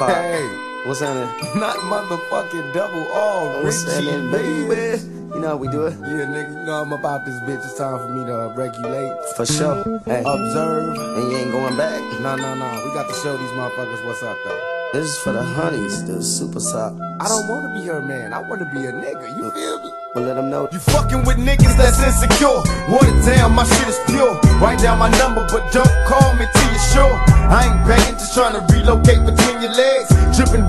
Pop. Hey, What's happening? not motherfucking double R, What's Richie, happening, baby? You know how we do it? Yeah, nigga, you know I'm about this bitch. It's time for me to uh, regulate, For sure. Hey, observe. and you ain't going back? No, no, no. We got to show these motherfuckers what's up, though. This is for the honeys, the super sock. I don't want to be her man. I want to be a nigga. You feel me? But let them know. You fucking with niggas that's insecure. Water down, my shit is pure. Write down my number, but don't call me till you're sure. I ain't begging, just trying to relocate between your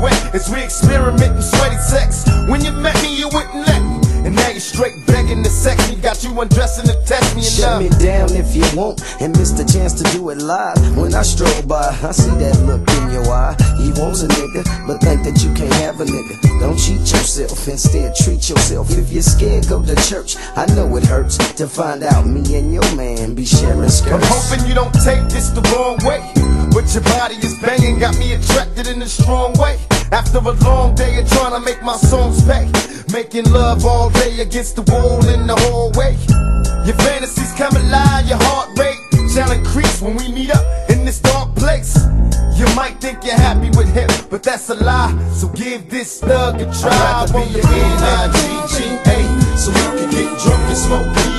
wet as we experiment in sweaty sex. When you met me, you wouldn't let me. And now you're straight begging to sex me. Got you undressing to test me and Shut me down if you want and miss the chance to do it live. When I stroll by, I see that look in your eye. He wants a nigga, but think that you can't have a nigga. Don't cheat yourself, instead treat yourself. If you're scared, go to church. I know it hurts to find out me and your man be sharing I'm hoping you don't take this the wrong way. But your body is banging, got me attracted in a strong way. After a long day of trying to make my songs pay. Making love all day against the wall in the hallway. Your fantasies come alive, your heart rate shall increase when we meet up in this dark place. You might think you're happy with him, but that's a lie. So give this thug a try. I'd rather be your N-I-G-G-A So we can get drunk and smoke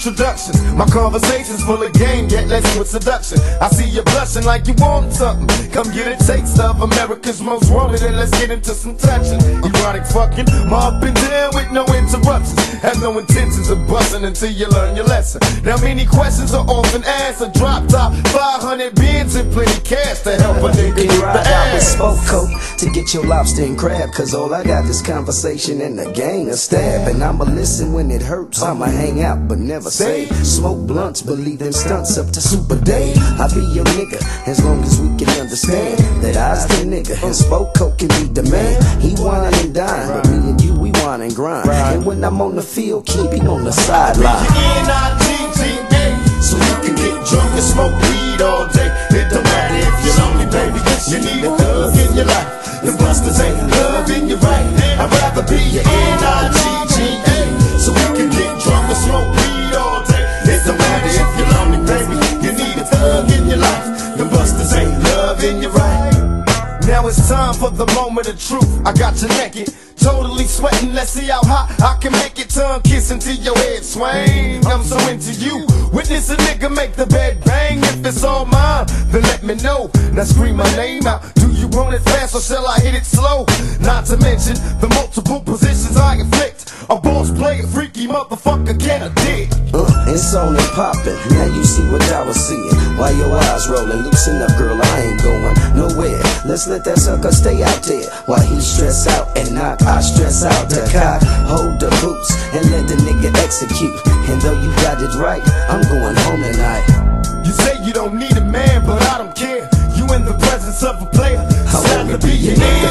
introductions. My conversation's full of game, yet less with seduction. I see you blushing like you want something. Come get a taste of America's most wanted, and let's get into some touching. Erotic fucking, up and down with no interruptions. Have no intentions of busting until you learn your lesson. Now many questions are often asked. A drop top, 500 Benz and plenty cash to help a nigga get the with ass. Spoke Coat to get your lobster and crab. Cause all I got is conversation and a gang of stab. And I'ma listen when it hurts. I'ma hang out but never say. Smoke blunts, believe them stunts up to Super Day. I be your nigga as long as we can understand that I's the nigga and Spoke Coat can be the man. He wine and dine, but me and you, we wine and grind. And when I'm on the field, keep him on the sideline. So you can get drunk and smoke weed all day It don't matter if you're lonely, baby You need a thug in your life If busters ain't loving you right I'd rather be your N-I-G-G-A you right Now it's time for the moment of truth. I got you naked, totally sweating. Let's see how hot I can make it. Tongue kissing till your head swing. I'm so into you. Witness a nigga make the bed bang. If it's all mine, then let me know. Now scream my name out. You want it fast or shall I hit it slow? Not to mention the multiple positions I inflict. A boss player, freaky motherfucker, can a dick. Uh, it's on and poppin'. Now you see what I was seeing. Why your eyes rollin'? Loosen up, girl. I ain't going nowhere. Let's let that sucker stay out there. While he stress out and knock, I stress out the cock. Hold the boots and let the nigga execute. And though you got it right, I'm going home tonight. You say you don't need a man, but I don't care. You in the presence of a player. Wanna be your